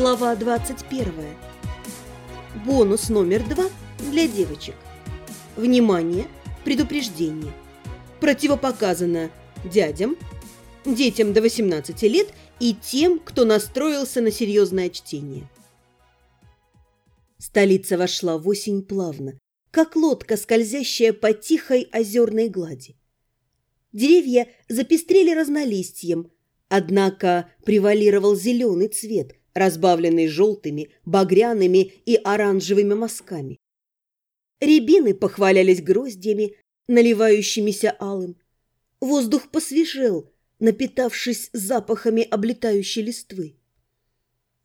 Глава 21. Бонус номер два для девочек. Внимание! Предупреждение. Противопоказано дядям, детям до 18 лет и тем, кто настроился на серьезное чтение. Столица вошла в осень плавно, как лодка, скользящая по тихой озерной глади. Деревья запестрели разнолистьем, однако превалировал зеленый цвет, разбавленный желтыми, багряными и оранжевыми мазками. Рябины похвалялись гроздьями, наливающимися алым. Воздух посвежел, напитавшись запахами облетающей листвы.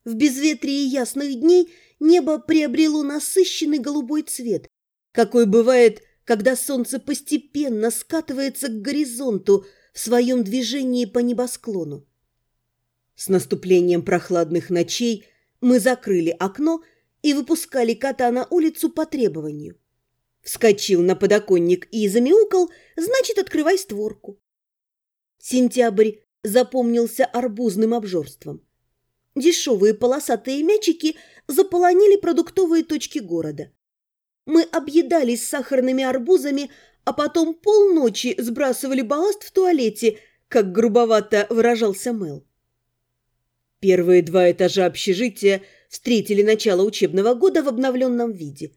В безветрии ясных дней небо приобрело насыщенный голубой цвет, какой бывает, когда солнце постепенно скатывается к горизонту в своем движении по небосклону. С наступлением прохладных ночей мы закрыли окно и выпускали кота на улицу по требованию. Вскочил на подоконник и замяукал, значит, открывай створку. Сентябрь запомнился арбузным обжорством. Дешевые полосатые мячики заполонили продуктовые точки города. Мы объедались сахарными арбузами, а потом полночи сбрасывали балласт в туалете, как грубовато выражался Мел. Первые два этажа общежития встретили начало учебного года в обновленном виде.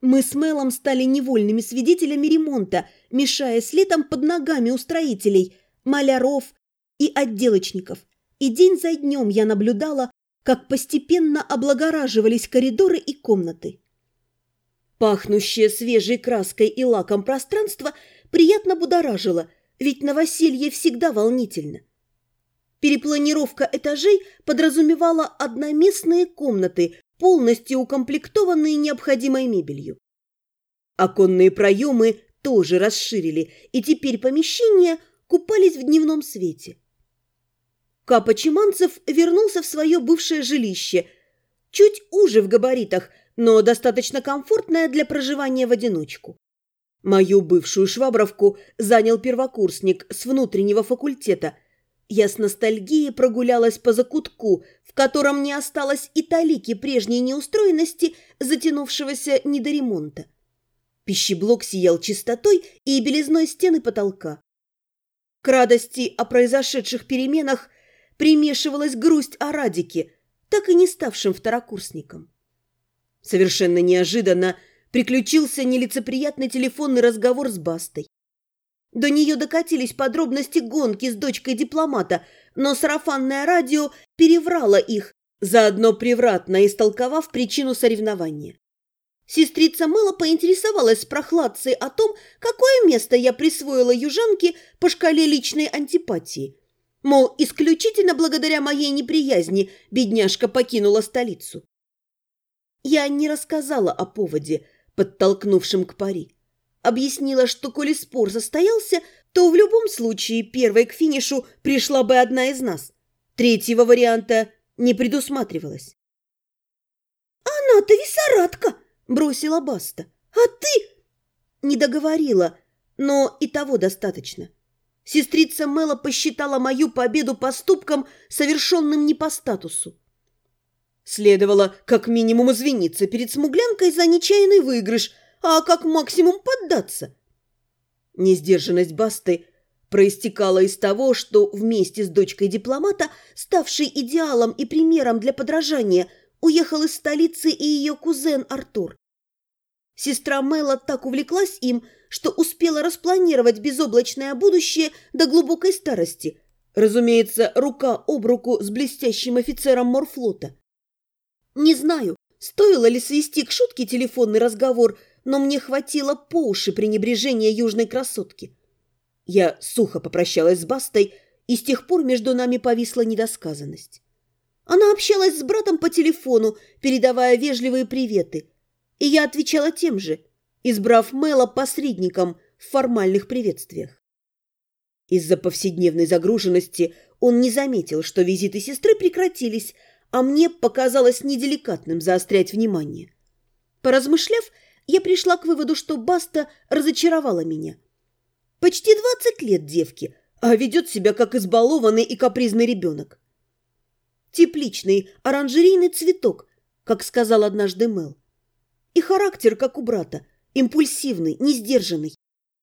Мы с Мелом стали невольными свидетелями ремонта, мешаясь летом под ногами у строителей, маляров и отделочников. И день за днем я наблюдала, как постепенно облагораживались коридоры и комнаты. Пахнущее свежей краской и лаком пространство приятно будоражило, ведь новоселье всегда волнительно. Перепланировка этажей подразумевала одноместные комнаты, полностью укомплектованные необходимой мебелью. Оконные проемы тоже расширили, и теперь помещения купались в дневном свете. Капа Чиманцев вернулся в свое бывшее жилище, чуть уже в габаритах, но достаточно комфортное для проживания в одиночку. Мою бывшую швабровку занял первокурсник с внутреннего факультета – я с ностальгией прогулялась по закутку, в котором не осталось и талики прежней неустроенности, затянувшегося не до ремонта. Пищеблок сиял чистотой и белизной стены потолка. К радости о произошедших переменах примешивалась грусть о Радике, так и не ставшим второкурсником. Совершенно неожиданно приключился нелицеприятный телефонный разговор с Бастой. До нее докатились подробности гонки с дочкой дипломата, но сарафанное радио переврало их, заодно превратно истолковав причину соревнования. Сестрица Мэла поинтересовалась с прохладцей о том, какое место я присвоила южанке по шкале личной антипатии. Мол, исключительно благодаря моей неприязни бедняжка покинула столицу. Я не рассказала о поводе, подтолкнувшем к пари. Объяснила, что коли спор состоялся, то в любом случае первой к финишу пришла бы одна из нас. Третьего варианта не предусматривалось. «Она-то висоратка!» – бросила Баста. «А ты...» Не договорила, но и того достаточно. Сестрица Мэла посчитала мою победу поступком, совершенным не по статусу. Следовало как минимум извиниться перед смуглянкой за нечаянный выигрыш – а как максимум поддаться. Несдержанность Басты проистекала из того, что вместе с дочкой дипломата, ставшей идеалом и примером для подражания, уехал из столицы и ее кузен Артур. Сестра Мэла так увлеклась им, что успела распланировать безоблачное будущее до глубокой старости. Разумеется, рука об руку с блестящим офицером морфлота. Не знаю, стоило ли свести к шутке телефонный разговор – но мне хватило по уши пренебрежения южной красотки. Я сухо попрощалась с Бастой, и с тех пор между нами повисла недосказанность. Она общалась с братом по телефону, передавая вежливые приветы, и я отвечала тем же, избрав Мэла посредником в формальных приветствиях. Из-за повседневной загруженности он не заметил, что визиты сестры прекратились, а мне показалось неделикатным заострять внимание. Поразмышляв, я пришла к выводу, что Баста разочаровала меня. Почти двадцать лет девки, а ведет себя как избалованный и капризный ребенок. Тепличный, оранжерейный цветок, как сказал однажды Мел. И характер, как у брата, импульсивный, несдержанный.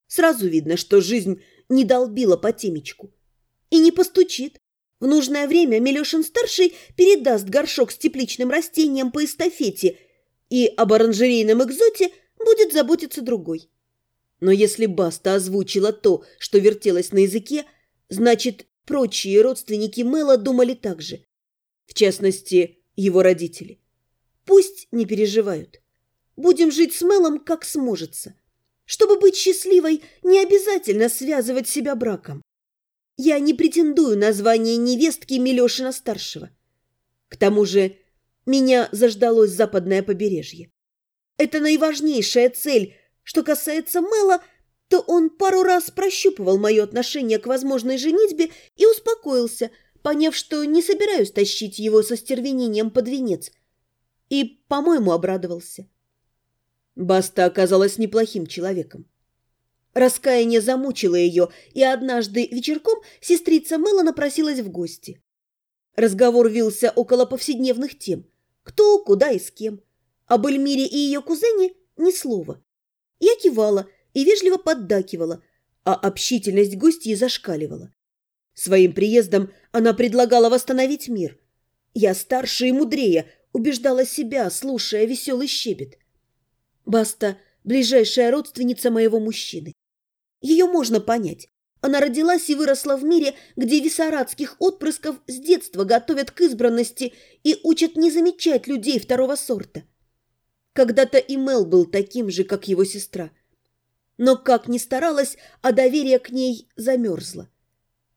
Сразу видно, что жизнь не долбила по темечку. И не постучит. В нужное время Милешин-старший передаст горшок с тепличным растением по эстафете, и об оранжерейном экзоте будет заботиться другой. Но если Баста озвучила то, что вертелось на языке, значит, прочие родственники Мэла думали так же. В частности, его родители. Пусть не переживают. Будем жить с Мелом, как сможется. Чтобы быть счастливой, не обязательно связывать себя браком. Я не претендую на звание невестки Милешина-старшего. К тому же меня заждалось западное побережье. Это наиважнейшая цель. Что касается Мэла, то он пару раз прощупывал мое отношение к возможной женитьбе и успокоился, поняв, что не собираюсь тащить его со стервенением под венец. И, по-моему, обрадовался. Баста оказалась неплохим человеком. Раскаяние замучило ее, и однажды вечерком сестрица Мэла напросилась в гости. Разговор вился около повседневных тем. Кто, куда и с кем. Об Эльмире и ее кузене ни слова. Я кивала и вежливо поддакивала, а общительность гостей зашкаливала. Своим приездом она предлагала восстановить мир. Я старше и мудрее, убеждала себя, слушая веселый щебет. Баста – ближайшая родственница моего мужчины. Ее можно понять. Она родилась и выросла в мире, где висарадских отпрысков с детства готовят к избранности и учат не замечать людей второго сорта. Когда-то и Мел был таким же, как его сестра. Но как ни старалась, а доверие к ней замерзло.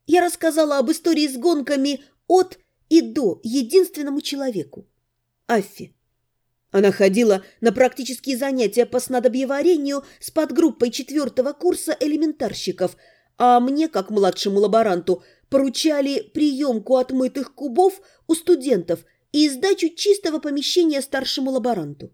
Я рассказала об истории с гонками от и до единственному человеку – Аффи. Она ходила на практические занятия по снадобьеварению с подгруппой четвертого курса элементарщиков, а мне, как младшему лаборанту, поручали приемку отмытых кубов у студентов и сдачу чистого помещения старшему лаборанту.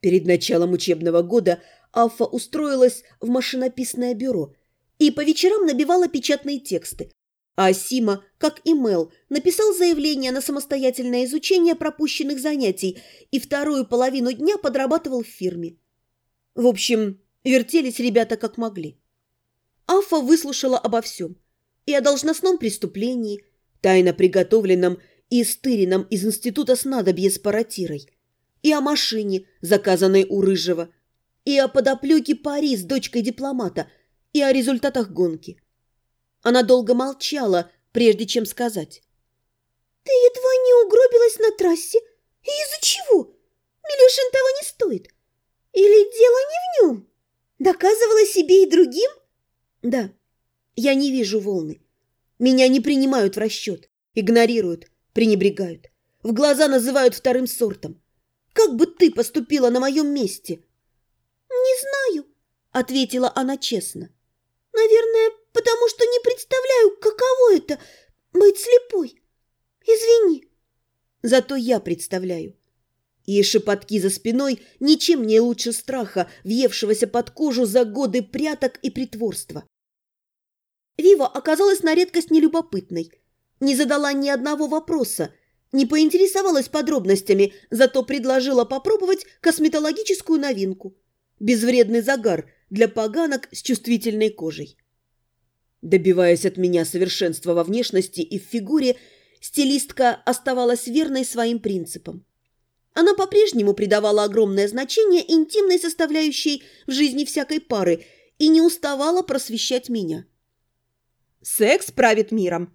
Перед началом учебного года Алфа устроилась в машинописное бюро и по вечерам набивала печатные тексты, а Сима, как и Мел, написал заявление на самостоятельное изучение пропущенных занятий и вторую половину дня подрабатывал в фирме. В общем, вертелись ребята как могли. Афа выслушала обо всем. И о должностном преступлении, тайно приготовленном и стыренном из института снадобья с паратирой, и о машине, заказанной у Рыжего, и о подоплеке Пари с дочкой дипломата, и о результатах гонки. Она долго молчала, прежде чем сказать. «Ты едва не угробилась на трассе. И из-за чего? Милюшин того не стоит. Или дело не в нем? Доказывала себе и другим?» «Да, я не вижу волны. Меня не принимают в расчет, игнорируют, пренебрегают. В глаза называют вторым сортом. Как бы ты поступила на моем месте?» «Не знаю», — ответила она честно. «Наверное, потому что не представляю, каково это — быть слепой. Извини. Зато я представляю. И шепотки за спиной ничем не лучше страха, въевшегося под кожу за годы пряток и притворства. Вива оказалась на редкость нелюбопытной. Не задала ни одного вопроса, не поинтересовалась подробностями, зато предложила попробовать косметологическую новинку. Безвредный загар для поганок с чувствительной кожей. Добиваясь от меня совершенства во внешности и в фигуре, стилистка оставалась верной своим принципам. Она по-прежнему придавала огромное значение интимной составляющей в жизни всякой пары и не уставала просвещать меня. Секс правит миром.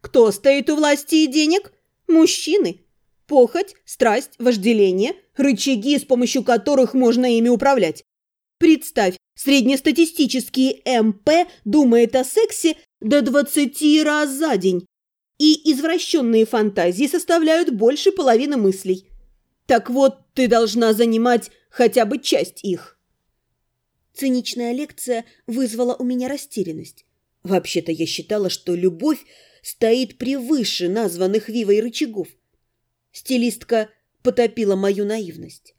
Кто стоит у власти и денег? Мужчины. Похоть, страсть, вожделение – рычаги, с помощью которых можно ими управлять. Представь, среднестатистический МП думает о сексе до 20 раз за день. И извращенные фантазии составляют больше половины мыслей. Так вот, ты должна занимать хотя бы часть их. Циничная лекция вызвала у меня растерянность. Вообще-то я считала, что любовь стоит превыше названных Вивой рычагов. Стилистка потопила мою наивность.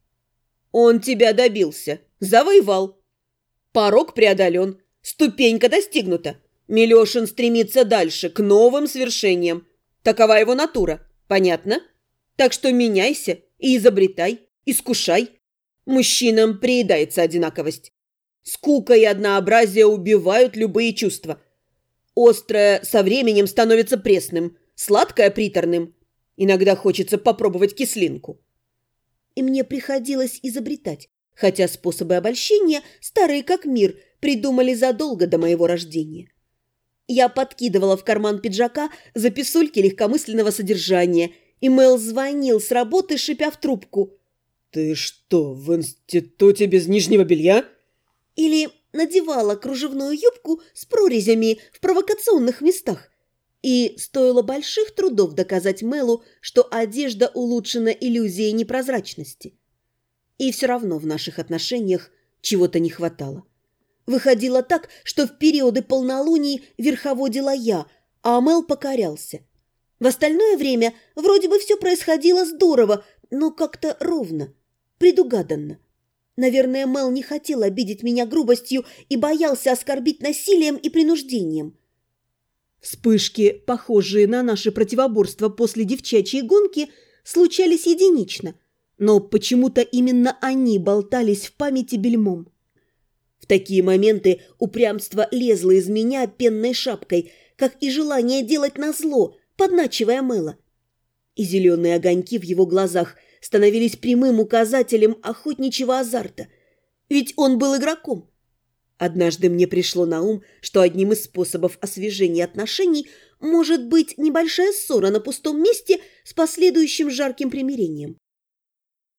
«Он тебя добился!» Завоевал. Порог преодолен. Ступенька достигнута. Милешин стремится дальше, к новым свершениям. Такова его натура. Понятно? Так что меняйся и изобретай, искушай. Мужчинам приедается одинаковость. Скука и однообразие убивают любые чувства. Острое со временем становится пресным, сладкое – приторным. Иногда хочется попробовать кислинку. И мне приходилось изобретать, хотя способы обольщения, старые как мир, придумали задолго до моего рождения. Я подкидывала в карман пиджака записульки легкомысленного содержания, и Мэл звонил с работы, шипя в трубку. «Ты что, в институте без нижнего белья?» Или надевала кружевную юбку с прорезями в провокационных местах. И стоило больших трудов доказать Мэлу, что одежда улучшена иллюзией непрозрачности. И все равно в наших отношениях чего-то не хватало. Выходило так, что в периоды полнолуний верховодила я, а Мэл покорялся. В остальное время вроде бы все происходило здорово, но как-то ровно, предугаданно. Наверное, Мел не хотел обидеть меня грубостью и боялся оскорбить насилием и принуждением. Вспышки, похожие на наше противоборство после девчачьей гонки, случались единично, но почему-то именно они болтались в памяти бельмом. В такие моменты упрямство лезло из меня пенной шапкой, как и желание делать назло, подначивая Мэла. И зеленые огоньки в его глазах становились прямым указателем охотничьего азарта. Ведь он был игроком. Однажды мне пришло на ум, что одним из способов освежения отношений может быть небольшая ссора на пустом месте с последующим жарким примирением.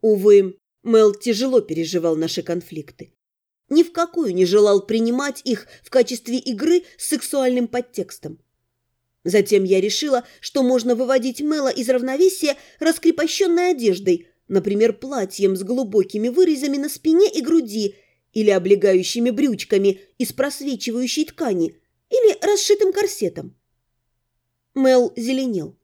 Увы, Мел тяжело переживал наши конфликты. Ни в какую не желал принимать их в качестве игры с сексуальным подтекстом. Затем я решила, что можно выводить Мэла из равновесия раскрепощенной одеждой, например, платьем с глубокими вырезами на спине и груди или облегающими брючками из просвечивающей ткани или расшитым корсетом. Мел зеленел.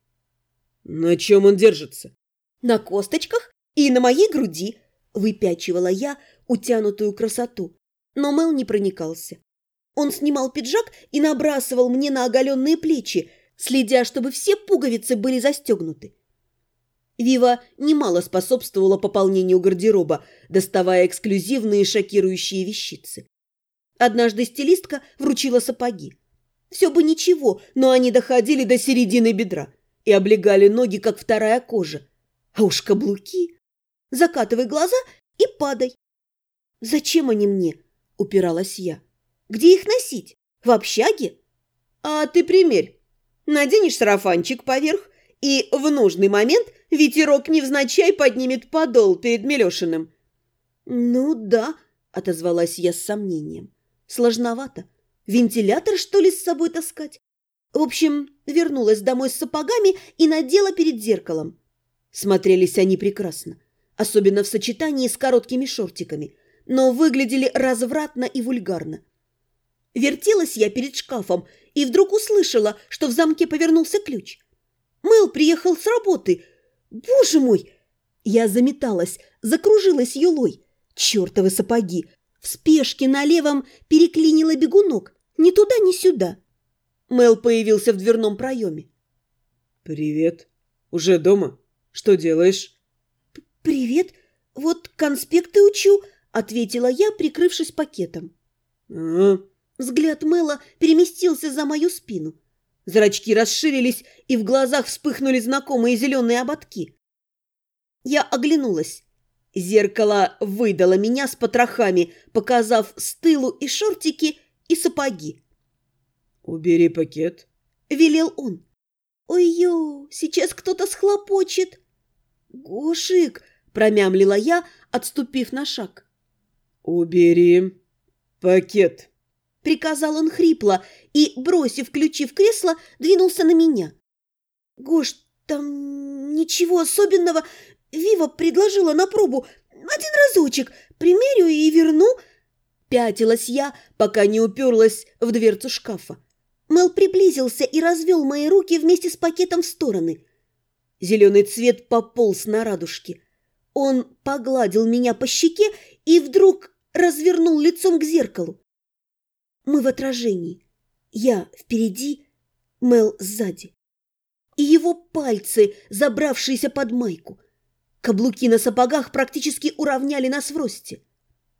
«На чем он держится?» «На косточках и на моей груди», – выпячивала я утянутую красоту. Но Мел не проникался. Он снимал пиджак и набрасывал мне на оголенные плечи, следя, чтобы все пуговицы были застегнуты. Вива немало способствовала пополнению гардероба, доставая эксклюзивные шокирующие вещицы. Однажды стилистка вручила сапоги. Все бы ничего, но они доходили до середины бедра и облегали ноги, как вторая кожа. А уж каблуки! Закатывай глаза и падай. «Зачем они мне?» – упиралась я. Где их носить? В общаге? А ты примерь. Наденешь сарафанчик поверх, и в нужный момент ветерок невзначай поднимет подол перед Милешиным. Ну да, отозвалась я с сомнением. Сложновато. Вентилятор, что ли, с собой таскать? В общем, вернулась домой с сапогами и надела перед зеркалом. Смотрелись они прекрасно, особенно в сочетании с короткими шортиками, но выглядели развратно и вульгарно. Вертелась я перед шкафом и вдруг услышала, что в замке повернулся ключ. Мэл приехал с работы. Боже мой! Я заметалась, закружилась юлой. Чёртовы сапоги! В спешке на левом переклинила бегунок. Ни туда, ни сюда. Мэл появился в дверном проеме. «Привет. Уже дома? Что делаешь?» «Привет. Вот конспекты учу», — ответила я, прикрывшись пакетом. «А, Взгляд Мэла переместился за мою спину. Зрачки расширились, и в глазах вспыхнули знакомые зеленые ободки. Я оглянулась. Зеркало выдало меня с потрохами, показав стылу и шортики, и сапоги. «Убери пакет», — велел он. «Ой-ё, сейчас кто-то схлопочет!» «Гошик!» — промямлила я, отступив на шаг. «Убери пакет!» — приказал он хрипло и, бросив ключи в кресло, двинулся на меня. «Гош, там ничего особенного. Вива предложила на пробу. Один разочек. Примерю и верну». Пятилась я, пока не уперлась в дверцу шкафа. Мел приблизился и развел мои руки вместе с пакетом в стороны. Зеленый цвет пополз на радужке. Он погладил меня по щеке и вдруг развернул лицом к зеркалу. Мы в отражении. Я впереди, Мел сзади. и его пальцы, забравшиеся под майку. Каблуки на сапогах практически уравняли нас в росте.